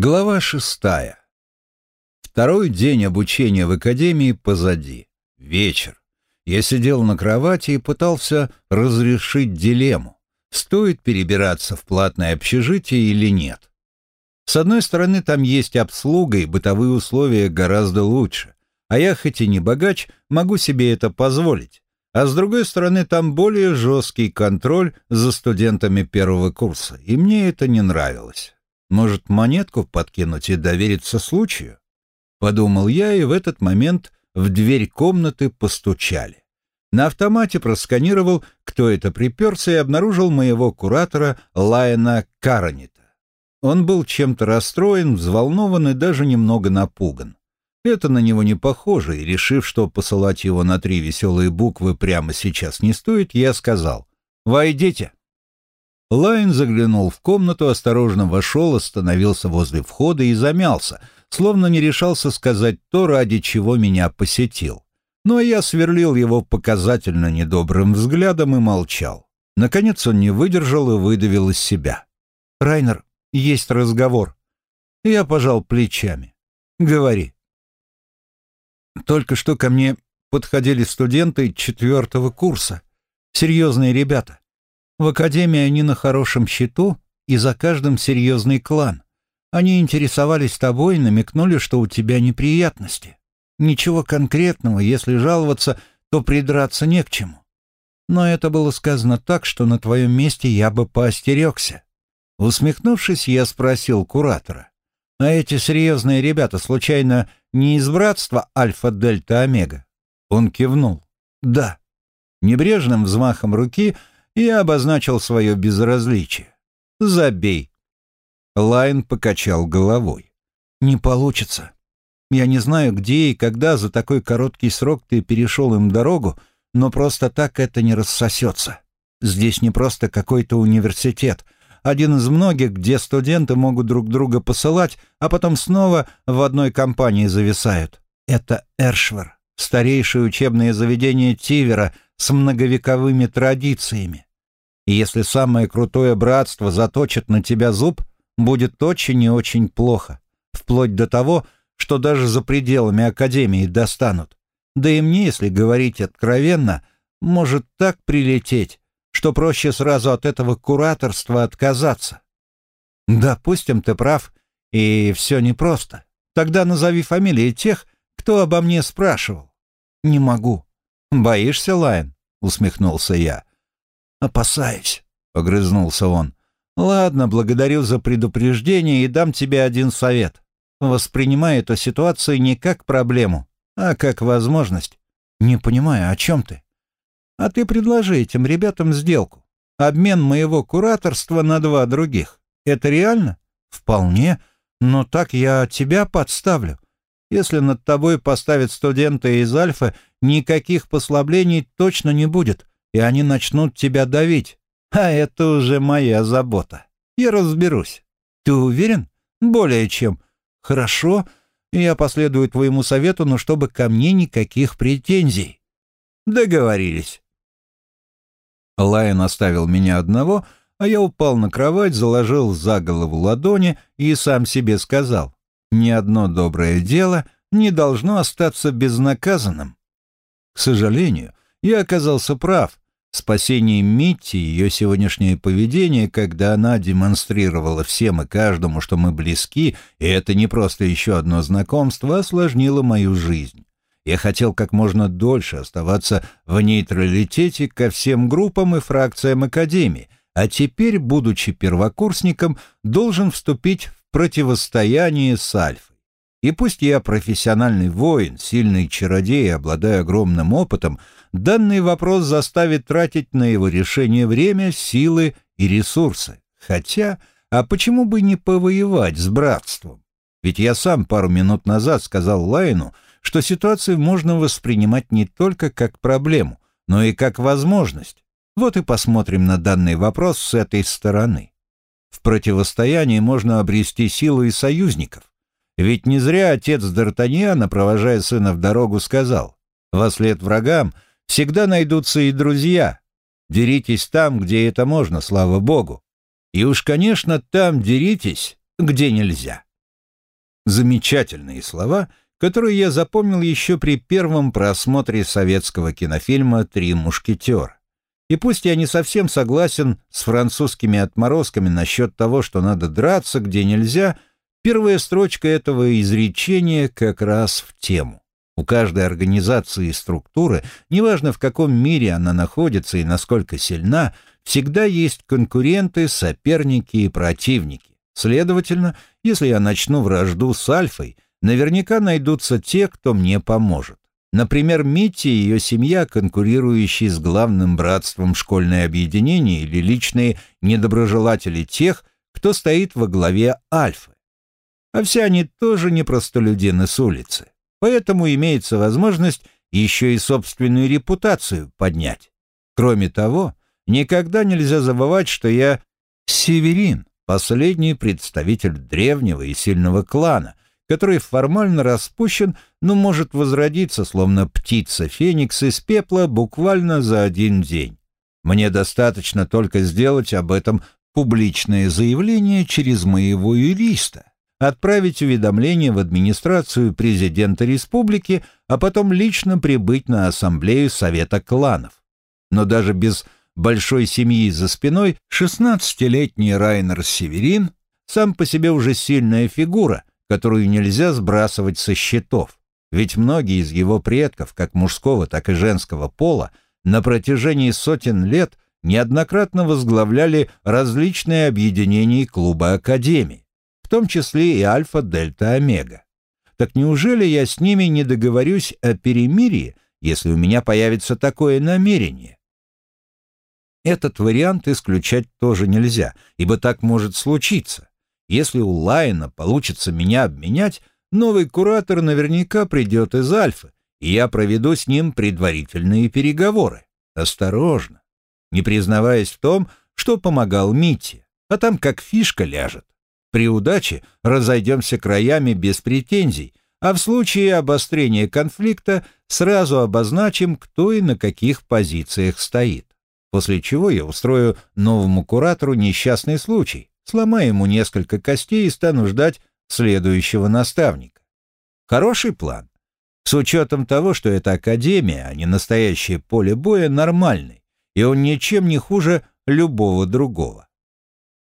Глава шестая. Второй день обучения в академии позади. Вечер. Я сидел на кровати и пытался разрешить дилемму. Стоит перебираться в платное общежитие или нет. С одной стороны, там есть обслуга и бытовые условия гораздо лучше. А я, хоть и не богач, могу себе это позволить. А с другой стороны, там более жесткий контроль за студентами первого курса, и мне это не нравилось. Может, монетку подкинуть и довериться случаю? Подумал я, и в этот момент в дверь комнаты постучали. На автомате просканировал, кто это приперся, и обнаружил моего куратора Лайена Каронита. Он был чем-то расстроен, взволнован и даже немного напуган. Это на него не похоже, и, решив, что посылать его на три веселые буквы прямо сейчас не стоит, я сказал «Войдите». Лайн заглянул в комнату, осторожно вошел, остановился возле входа и замялся, словно не решался сказать то, ради чего меня посетил. Но я сверлил его показательно недобрым взглядом и молчал. Наконец он не выдержал и выдавил из себя. «Райнер, есть разговор». Я пожал плечами. «Говори». Только что ко мне подходили студенты четвертого курса. Серьезные ребята. В академии они на хорошем счету, и за каждым серьезный клан. Они интересовались тобой и намекнули, что у тебя неприятности. Ничего конкретного, если жаловаться, то придраться не к чему. Но это было сказано так, что на твоем месте я бы поостерегся. Усмехнувшись, я спросил куратора. А эти серьезные ребята, случайно, не из братства Альфа-Дельта-Омега? Он кивнул. Да. Небрежным взмахом руки — и обозначил свое безразличие. «Забей». Лайн покачал головой. «Не получится. Я не знаю, где и когда за такой короткий срок ты перешел им дорогу, но просто так это не рассосется. Здесь не просто какой-то университет, один из многих, где студенты могут друг друга посылать, а потом снова в одной компании зависают. Это Эршвар, старейшее учебное заведение Тивера с многовековыми традициями. Если самое крутое братство заточит на тебя зуб, будет очень и очень плохо. Вплоть до того, что даже за пределами Академии достанут. Да и мне, если говорить откровенно, может так прилететь, что проще сразу от этого кураторства отказаться. Допустим, ты прав, и все непросто. Тогда назови фамилии тех, кто обо мне спрашивал. Не могу. Боишься, Лайн? Усмехнулся я. «Опасаюсь», — огрызнулся он. «Ладно, благодарю за предупреждение и дам тебе один совет. Воспринимай эту ситуацию не как проблему, а как возможность. Не понимаю, о чем ты? А ты предложи этим ребятам сделку. Обмен моего кураторства на два других. Это реально? Вполне. Но так я тебя подставлю. Если над тобой поставят студенты из Альфа, никаких послаблений точно не будет и они начнут тебя давить. А это уже моя забота. Я разберусь. Ты уверен? Более чем. Хорошо, я последую твоему совету, но чтобы ко мне никаких претензий. Договорились. Лайон оставил меня одного, а я упал на кровать, заложил за голову ладони и сам себе сказал, ни одно доброе дело не должно остаться безнаказанным. К сожалению, я оказался прав. Спасение Митти и ее сегодняшнее поведение, когда она демонстрировала всем и каждому, что мы близки, и это не просто еще одно знакомство, осложнило мою жизнь. Я хотел как можно дольше оставаться в нейтралитете ко всем группам и фракциям Академии, а теперь, будучи первокурсником, должен вступить в противостояние с Альфой. И пусть я профессиональный воин, сильный чародей, обладаю огромным опытом, данный вопрос заставит тратить на его решение время, силы и ресурсы. Хотя, а почему бы не повоевать с братством? Ведь я сам пару минут назад сказал Лайну, что ситуацию можно воспринимать не только как проблему, но и как возможность. Вот и посмотрим на данный вопрос с этой стороны. В противостоянии можно обрести силу и союзников. Ведь не зря отец Д'Артаньяна, провожая сына в дорогу, сказал, «Во след врагам всегда найдутся и друзья. Деритесь там, где это можно, слава богу. И уж, конечно, там деритесь, где нельзя». Замечательные слова, которые я запомнил еще при первом просмотре советского кинофильма «Три мушкетера». И пусть я не совсем согласен с французскими отморозками насчет того, что надо драться, где нельзя, первая строчка этого изречения как раз в тему. У каждой организации и структуры, неважно в каком мире она находится и насколько сильна, всегда есть конкуренты, соперники и противники. Следовательно, если я начну вражду с Альфой, наверняка найдутся те, кто мне поможет. Например, Митти и ее семья, конкурирующие с главным братством школьное объединение или личные недоброжелатели тех, кто стоит во главе Альфы. А все они тоже не простолюдины с улицы. Поэтому имеется возможность еще и собственную репутацию поднять. Кроме того, никогда нельзя забывать, что я северин, последний представитель древнего и сильного клана, который формально распущен, но может возродиться, словно птица Феникс из пепла буквально за один день. Мне достаточно только сделать об этом публичное заявление через моего юриста отправить уведомление в администрацию президента республики, а потом лично прибыть на ассамблею Совета кланов. Но даже без большой семьи за спиной 16-летний Райнер Северин сам по себе уже сильная фигура, которую нельзя сбрасывать со счетов. Ведь многие из его предков, как мужского, так и женского пола, на протяжении сотен лет неоднократно возглавляли различные объединения клуба Академии в том числе и альфа, дельта, омега. Так неужели я с ними не договорюсь о перемирии, если у меня появится такое намерение? Этот вариант исключать тоже нельзя, ибо так может случиться. Если у Лайна получится меня обменять, новый куратор наверняка придет из Альфы, и я проведу с ним предварительные переговоры. Осторожно, не признаваясь в том, что помогал Мите, а там как фишка ляжет. При удаче разойдемся краями без претензий, а в случае обострения конфликта сразу обозначим, кто и на каких позициях стоит. После чего я устрою новому куратору несчастный случай, сломаю ему несколько костей и стану ждать следующего наставника. Хороший план. С учетом того, что это академия, а не настоящее поле боя, нормальный, и он ничем не хуже любого другого.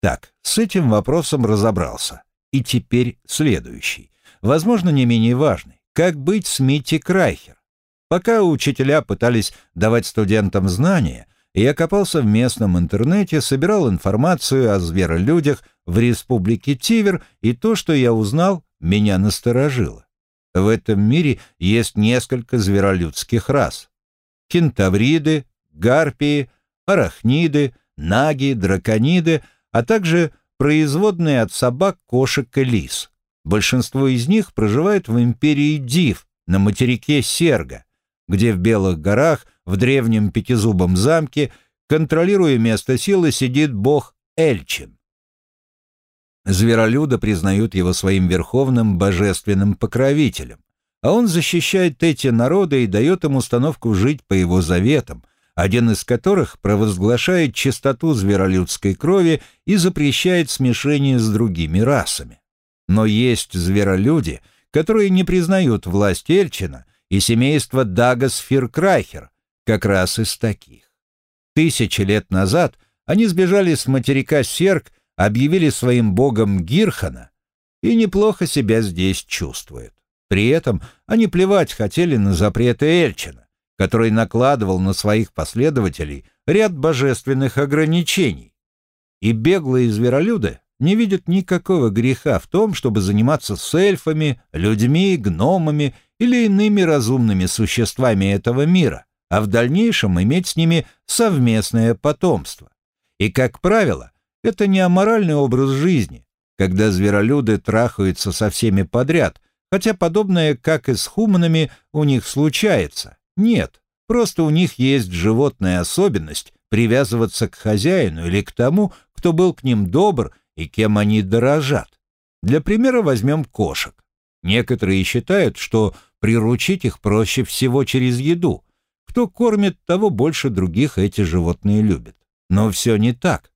Так, с этим вопросом разобрался. И теперь следующий. Возможно, не менее важный. Как быть с Митти Крайхер? Пока учителя пытались давать студентам знания, я копался в местном интернете, собирал информацию о зверолюдях в республике Тивер, и то, что я узнал, меня насторожило. В этом мире есть несколько зверолюдских рас. Кентавриды, гарпии, арахниды, наги, дракониды — а также производные от собак, кошек и лис. Большинство из них проживает в империи Див, на материке Серга, где в Белых горах, в древнем пятизубом замке, контролируя место силы, сидит бог Эльчин. Зверолюда признают его своим верховным божественным покровителем, а он защищает эти народы и дает им установку жить по его заветам – один из которых провозглашает чистоту зверолюдской крови и запрещает смешение с другими расами. Но есть зверолюди, которые не признают власть Эльчина и семейство Дагас Фиркрайхер, как раз из таких. Тысячи лет назад они сбежали с материка Серк, объявили своим богом Гирхана и неплохо себя здесь чувствуют. При этом они плевать хотели на запреты Эльчина который накладывал на своих последователей ряд божественных ограничений. И беглые зверолюды не видят никакого греха в том, чтобы заниматься с эльфами, людьми, гномами или иными разумными существами этого мира, а в дальнейшем иметь с ними совместное потомство. И, как правило, это не аморальный образ жизни, когда зверолюды трахаются со всеми подряд, хотя подобное, как и с хуманами, у них случается. Нет, просто у них есть животная особенность привязываться к хозяину или к тому, кто был к ним добр и кем они дорожат. Для примера возьмем кошек. Некоторые считают, что приручить их проще всего через еду. Кто кормит, того больше других эти животные любят. Но все не так.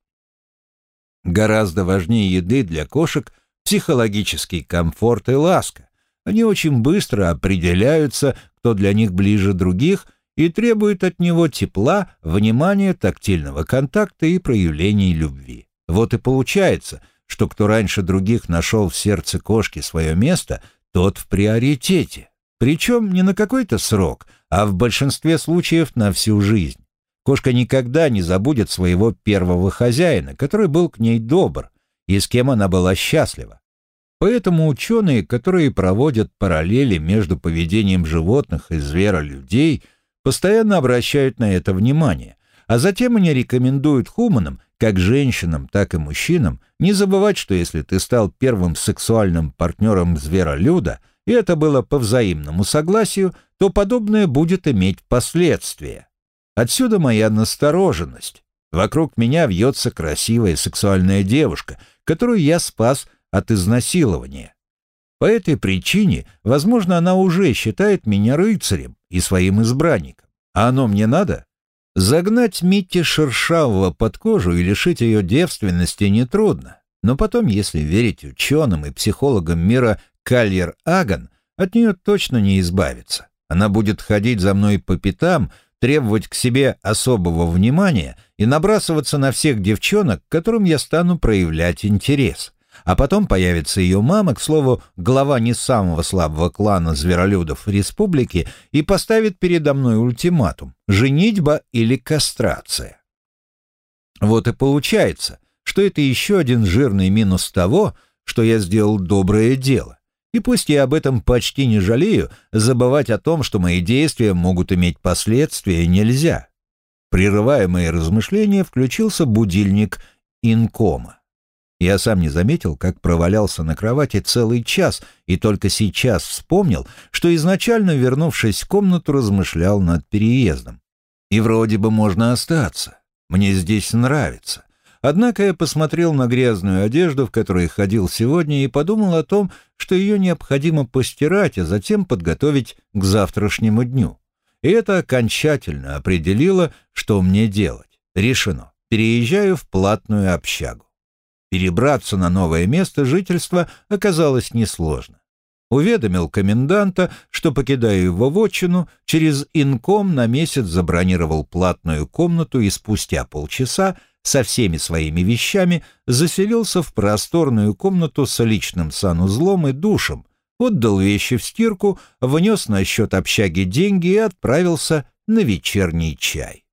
Гораздо важнее еды для кошек психологический комфорт и ласка. Они очень быстро определяются, кто для них ближе других, и требуют от него тепла, внимания, тактильного контакта и проявлений любви. Вот и получается, что кто раньше других нашел в сердце кошки свое место, тот в приоритете. Причем не на какой-то срок, а в большинстве случаев на всю жизнь. Кошка никогда не забудет своего первого хозяина, который был к ней добр, и с кем она была счастлива. Поэтому ученые, которые проводят параллели между поведением животных и зверолюдей, постоянно обращают на это внимание, а затем они рекомендуют хуманам, как женщинам, так и мужчинам, не забывать, что если ты стал первым сексуальным партнером зверолюда, и это было по взаимному согласию, то подобное будет иметь последствия. Отсюда моя настороженность. Вокруг меня вьется красивая сексуальная девушка, которую я спас от изнасилования. По этой причине, возможно, она уже считает меня рыцарем и своим избранником. А оно мне надо? Загнать Митти Шершавого под кожу и лишить ее девственности нетрудно. Но потом, если верить ученым и психологам мира Кальер Аган, от нее точно не избавиться. Она будет ходить за мной по пятам, требовать к себе особого внимания и набрасываться на всех девчонок, которым я стану проявлять интерес. А потом появится ее мама, к слову, глава не самого слабого клана зверолюдов республики, и поставит передо мной ультиматум – женитьба или кастрация. Вот и получается, что это еще один жирный минус того, что я сделал доброе дело. И пусть я об этом почти не жалею, забывать о том, что мои действия могут иметь последствия, нельзя. Прерывая мои размышления, включился будильник инкома. Я сам не заметил, как провалялся на кровати целый час, и только сейчас вспомнил, что изначально, вернувшись в комнату, размышлял над переездом. И вроде бы можно остаться. Мне здесь нравится. Однако я посмотрел на грязную одежду, в которой ходил сегодня, и подумал о том, что ее необходимо постирать, а затем подготовить к завтрашнему дню. И это окончательно определило, что мне делать. Решено. Переезжаю в платную общагу. Перебраться на новое место жительства оказалось несложно. Уведомил коменданта, что покидаю его вотчину, через инком на месяц забронировал платную комнату и спустя полчаса со всеми своими вещами заселился в просторную комнату с личным санузлом и душем, отдал вещи в стирку, внес на счет общаги деньги и отправился на вечерний чай.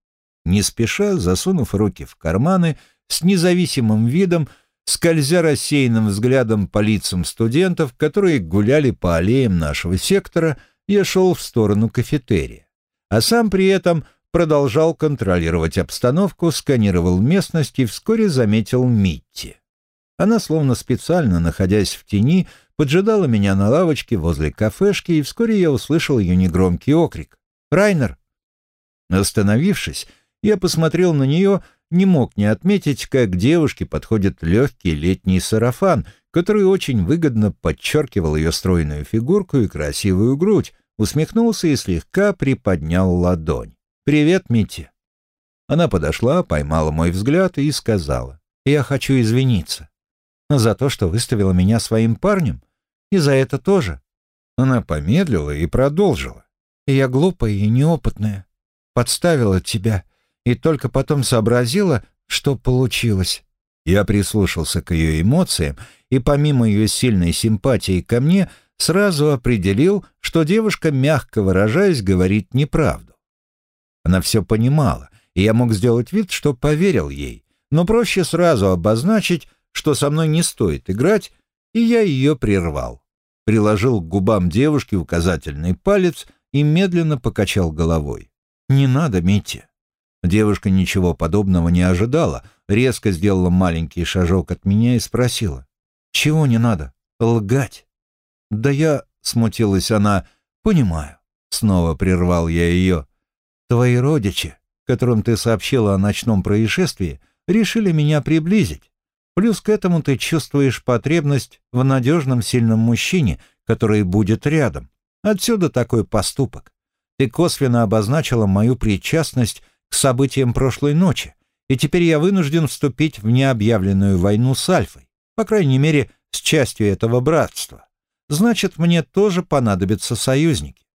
Не спеша, засунув руки в карманы, с независимым видом, скользя рассеянным взглядом по лицам студентов, которые гуляли по аллеям нашего сектора, я шел в сторону кафетерия. А сам при этом — продолжал контролировать обстановку, сканировал местность и вскоре заметил Митти. Она, словно специально находясь в тени, поджидала меня на лавочке возле кафешки, и вскоре я услышал ее негромкий окрик. «Райнер!» Остановившись, я посмотрел на нее, не мог не отметить, как девушке подходит легкий летний сарафан, который очень выгодно подчеркивал ее стройную фигурку и красивую грудь, усмехнулся и слегка приподнял ладонь. «Привет, Митти». Она подошла, поймала мой взгляд и сказала, «Я хочу извиниться. За то, что выставила меня своим парнем, и за это тоже». Она помедлила и продолжила. «Я глупая и неопытная. Подставила тебя, и только потом сообразила, что получилось». Я прислушался к ее эмоциям, и помимо ее сильной симпатии ко мне, сразу определил, что девушка, мягко выражаясь, говорит неправду. Она все понимала, и я мог сделать вид, что поверил ей. Но проще сразу обозначить, что со мной не стоит играть, и я ее прервал. Приложил к губам девушки указательный палец и медленно покачал головой. «Не надо, Митя». Девушка ничего подобного не ожидала, резко сделала маленький шажок от меня и спросила. «Чего не надо? Лгать?» «Да я...» — смутилась она. «Понимаю». Снова прервал я ее. Твои родичи, которым ты сообщила о ночном происшествии, решили меня приблизить. Плюс к этому ты чувствуешь потребность в надежном сильном мужчине, который будет рядом. Отсюда такой поступок. Ты косвенно обозначила мою причастность событиям прошлой ночи, и теперь я вынужден вступить в необъявленную войну с Альфой, по крайней мере, с частью этого братства. Значит, мне тоже понадобятся союзники.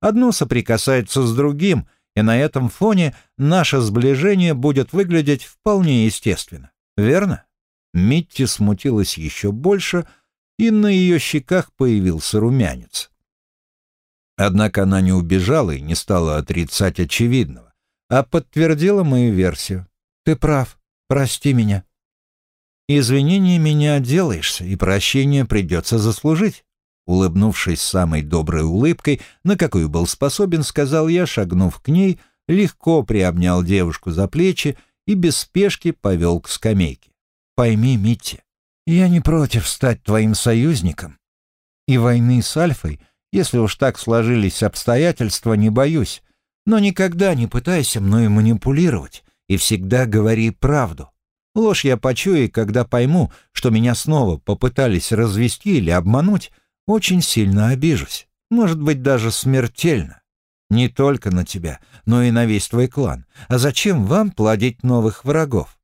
Одно соприкасается с другим, и на этом фоне наше сближение будет выглядеть вполне естественно. Верно? Митти смутилась еще больше, и на ее щеках появился румянец. Однако она не убежала и не стала отрицать очевидного, а подтвердила мою версию. «Ты прав, прости меня». «Извинения меня отделаешься, и прощение придется заслужить». Улыбнувшись самой доброй улыбкой, на какую был способен, сказал я, шагнув к ней, легко приобнял девушку за плечи и без спешки повел к скамейке. «Пойми, Митти, я не против стать твоим союзником. И войны с Альфой, если уж так сложились обстоятельства, не боюсь. Но никогда не пытайся мною манипулировать и всегда говори правду. Ложь я почую, когда пойму, что меня снова попытались развести или обмануть, очень сильно обижусь, может быть, даже смертельно. Не только на тебя, но и на весь твой клан. А зачем вам плодить новых врагов?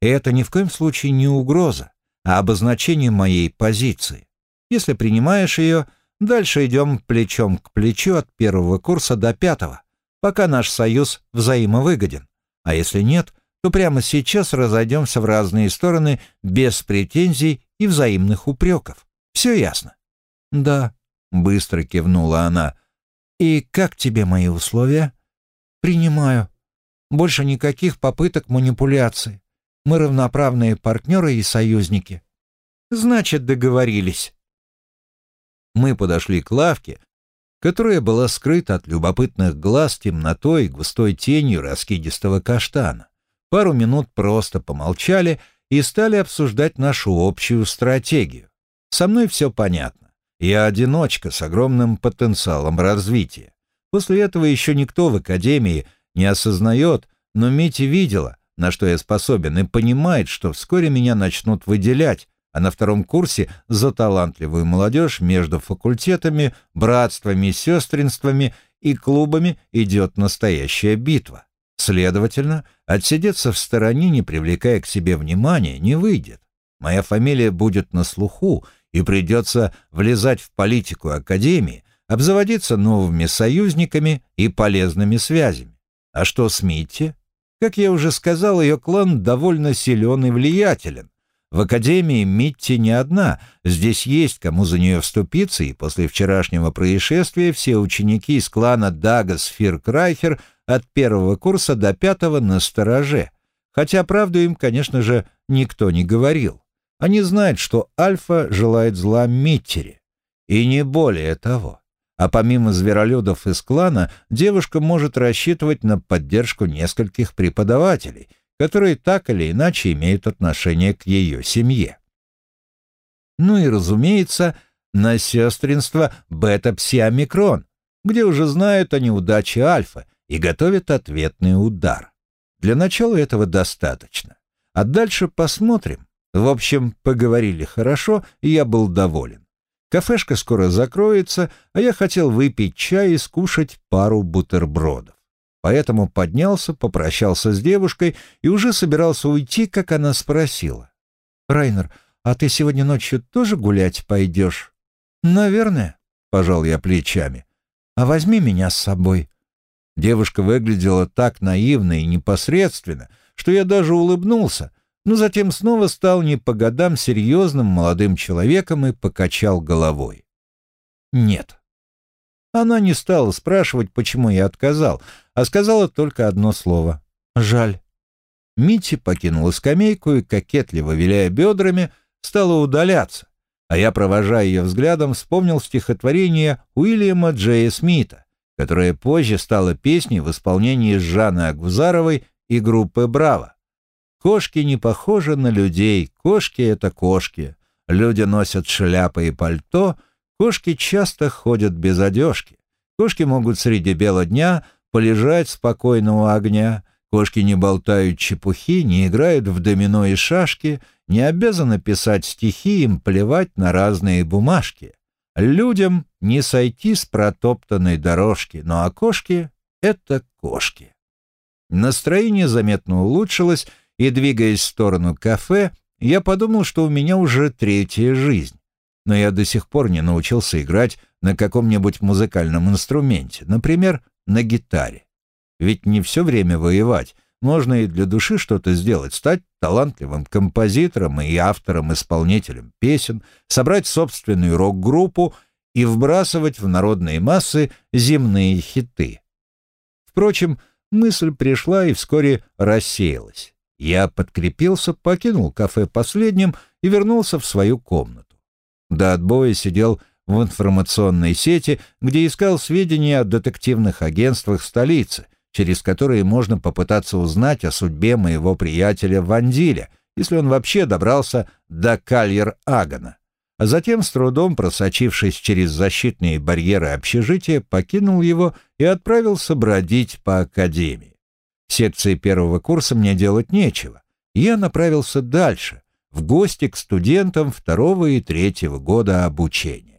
И это ни в коем случае не угроза, а обозначение моей позиции. Если принимаешь ее, дальше идем плечом к плечу от первого курса до пятого, пока наш союз взаимовыгоден. А если нет, то прямо сейчас разойдемся в разные стороны без претензий и взаимных упреков. Все ясно? «Да», — быстро кивнула она. «И как тебе мои условия?» «Принимаю. Больше никаких попыток манипуляции. Мы равноправные партнеры и союзники». «Значит, договорились». Мы подошли к лавке, которая была скрыта от любопытных глаз темнотой, густой тенью раскидистого каштана. Пару минут просто помолчали и стали обсуждать нашу общую стратегию. Со мной все понятно. Я одиночка с огромным потенциалом развития. После этого еще никто в Академии не осознает, но Мити видела, на что я способен, и понимает, что вскоре меня начнут выделять, а на втором курсе за талантливую молодежь между факультетами, братствами, сестринствами и клубами идет настоящая битва. Следовательно, отсидеться в стороне, не привлекая к себе внимания, не выйдет. Моя фамилия будет на слуху, и придется влезать в политику Академии, обзаводиться новыми союзниками и полезными связями. А что с Митти? Как я уже сказал, ее клан довольно силен и влиятелен. В Академии Митти не одна, здесь есть кому за нее вступиться, и после вчерашнего происшествия все ученики из клана Дагас Фиркрайхер от первого курса до пятого на стороже. Хотя правду им, конечно же, никто не говорил. Они знают, что Альфа желает зла Миттере. И не более того. А помимо зверолюдов из клана, девушка может рассчитывать на поддержку нескольких преподавателей, которые так или иначе имеют отношение к ее семье. Ну и, разумеется, на сестринство бета-пси-омикрон, где уже знают о неудаче Альфа и готовят ответный удар. Для начала этого достаточно. А дальше посмотрим, в общем, поговорили хорошо, и я был доволен. Кафешка скоро закроется, а я хотел выпить чай и скушать пару бутербродов. Поэтому поднялся, попрощался с девушкой и уже собирался уйти, как она спросила. «Райнер, а ты сегодня ночью тоже гулять пойдешь?» «Наверное», — пожал я плечами. «А возьми меня с собой». Девушка выглядела так наивно и непосредственно, что я даже улыбнулся — но затем снова стал не по годам серьезным молодым человеком и покачал головой. Нет. Она не стала спрашивать, почему я отказал, а сказала только одно слово — «жаль». Митти покинула скамейку и, кокетливо виляя бедрами, стала удаляться, а я, провожая ее взглядом, вспомнил стихотворение Уильяма Джея Смита, которое позже стало песней в исполнении Жанны Агузаровой и группы «Браво». Кошки не похожи на людей, кошки — это кошки. Люди носят шляпы и пальто, кошки часто ходят без одежки. Кошки могут среди бела дня полежать спокойно у огня, кошки не болтают чепухи, не играют в домино и шашки, не обязаны писать стихи, им плевать на разные бумажки. Людям не сойти с протоптанной дорожки, но а кошки — это кошки. Настроение заметно улучшилось, и, двигаясь в сторону кафе, я подумал, что у меня уже третья жизнь. но я до сих пор не научился играть на каком-нибудь музыкальном инструменте, например, на гитаре. Ведь не все время воевать, можно и для души что-то сделать, стать талантливым композитором и автором-исполнителем песен, собрать собственную рок-группу и вбрасывать в народные массы земные хиты. Впрочем, мысль пришла и вскоре рассеялась. Я подкрепился, покинул кафе последним и вернулся в свою комнату. До отбоя сидел в информационной сети, где искал сведения о детективных агентствах столицы, через которые можно попытаться узнать о судьбе моего приятеля Вандиля, если он вообще добрался до Кальер-Агана. А затем, с трудом просочившись через защитные барьеры общежития, покинул его и отправился бродить по академии. В секции первого курса мне делать нечего. Я направился дальше, в гости к студентам второго и третьего года обучения.